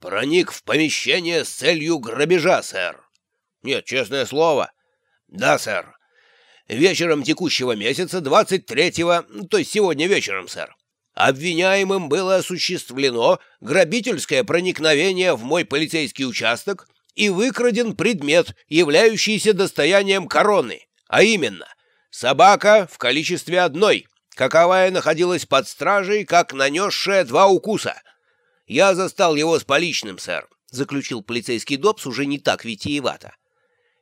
проник в помещение с целью грабежа, сэр. Нет, честное слово. Да, сэр. Вечером текущего месяца, 23-го, то есть сегодня вечером, сэр. Обвиняемым было осуществлено грабительское проникновение в мой полицейский участок и выкраден предмет, являющийся достоянием короны, а именно собака в количестве одной, каковая находилась под стражей, как нанесшая два укуса. Я застал его с поличным, сэр, — заключил полицейский Добс уже не так витиевато.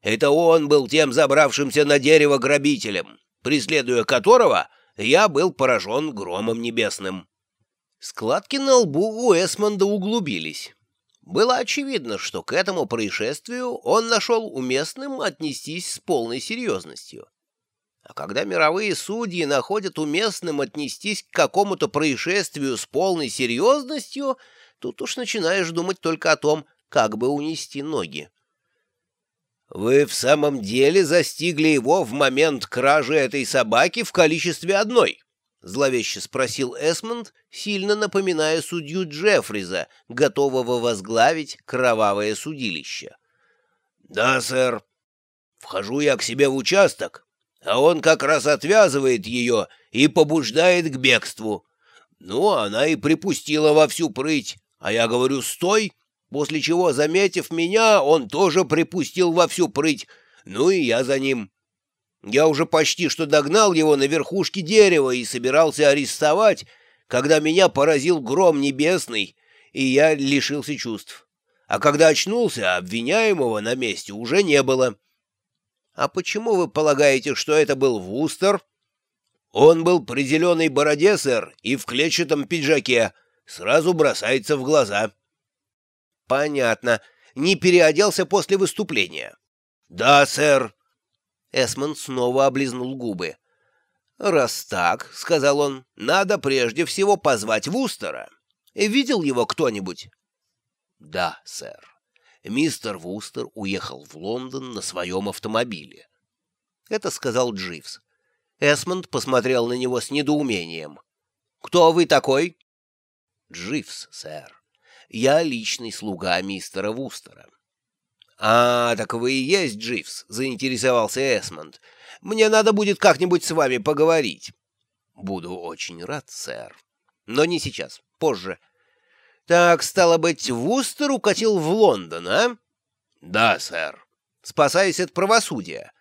Это он был тем забравшимся на дерево грабителем, преследуя которого я был поражен громом небесным. Складки на лбу у Эсмонда углубились. Было очевидно, что к этому происшествию он нашел уместным отнестись с полной серьезностью. А когда мировые судьи находят уместным отнестись к какому-то происшествию с полной серьезностью, тут уж начинаешь думать только о том, как бы унести ноги. Вы в самом деле застигли его в момент кражи этой собаки в количестве одной? Зловеще спросил Эсмонд, сильно напоминая судью Джеффриза, готового возглавить кровавое судилище. Да, сэр. Вхожу я к себе в участок, а он как раз отвязывает ее и побуждает к бегству. Ну, она и припустила во всю прыть, а я говорю «стой», после чего, заметив меня, он тоже припустил во всю прыть, ну и я за ним. Я уже почти что догнал его на верхушке дерева и собирался арестовать, когда меня поразил гром небесный, и я лишился чувств. А когда очнулся, обвиняемого на месте уже не было. А почему вы полагаете, что это был Вустер? Он был при зеленой бороде, сэр, и в клетчатом пиджаке. Сразу бросается в глаза. Понятно. Не переоделся после выступления. Да, сэр. Эсмон снова облизнул губы. «Раз так, — сказал он, — надо прежде всего позвать Вустера. Видел его кто-нибудь?» «Да, сэр. Мистер Вустер уехал в Лондон на своем автомобиле». Это сказал Дживс. Эсмонд посмотрел на него с недоумением. «Кто вы такой?» «Дживс, сэр я личный слуга мистера Вустера. «А, так вы и есть Дживс», — заинтересовался Эсмонд. «Мне надо будет как-нибудь с вами поговорить». «Буду очень рад, сэр. Но не сейчас, позже». «Так, стало быть, Вустер укатил в Лондон, а?» «Да, сэр». «Спасаясь от правосудия?»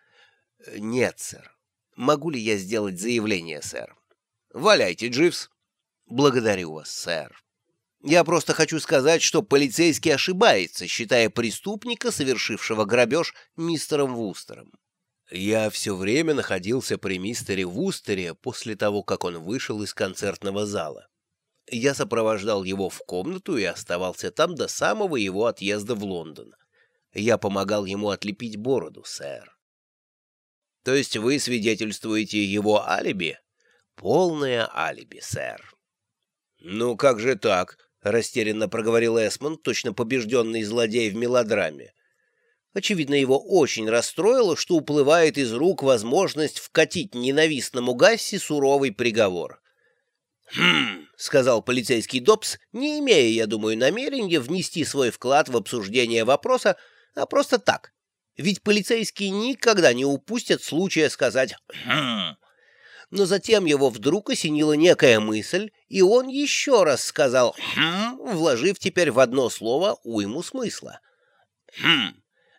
«Нет, сэр. Могу ли я сделать заявление, сэр?» «Валяйте, Дживс». «Благодарю вас, сэр». Я просто хочу сказать, что полицейский ошибается, считая преступника, совершившего грабеж, мистером Вустером. Я все время находился при мистере Вустере после того, как он вышел из концертного зала. Я сопровождал его в комнату и оставался там до самого его отъезда в Лондон. Я помогал ему отлепить бороду, сэр. То есть вы свидетельствуете его алиби? Полное алиби, сэр. Ну как же так? — растерянно проговорил Эсмонд, точно побежденный злодей в мелодраме. Очевидно, его очень расстроило, что уплывает из рук возможность вкатить ненавистному Гасси суровый приговор. «Хм», — сказал полицейский Добс, не имея, я думаю, намерения внести свой вклад в обсуждение вопроса, а просто так. Ведь полицейские никогда не упустят случая сказать «хм», но затем его вдруг осенила некая мысль, и он еще раз сказал «хм», вложив теперь в одно слово уйму смысла. «Хм,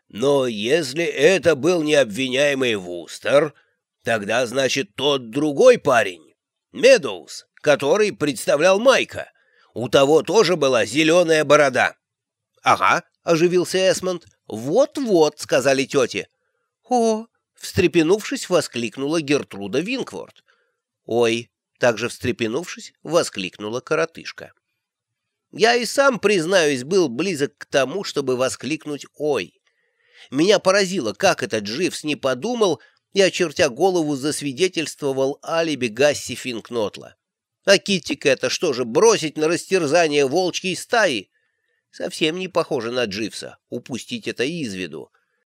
но если это был не обвиняемый Вустер, тогда, значит, тот другой парень, Медоуз, который представлял Майка. У того тоже была зеленая борода». «Ага», — оживился Эсмонд. «Вот-вот», — сказали тети. «О!» — встрепенувшись, воскликнула Гертруда Винкворт. «Ой!» — также встрепенувшись, воскликнула коротышка. Я и сам, признаюсь, был близок к тому, чтобы воскликнуть «Ой!». Меня поразило, как этот Дживс не подумал и, очертя голову, засвидетельствовал алиби Гасси Финкнотла. А Киттик это что же, бросить на растерзание волчьей стаи? Совсем не похоже на Дживса, упустить это из виду.